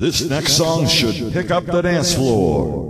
This next song should pick up the dance floor.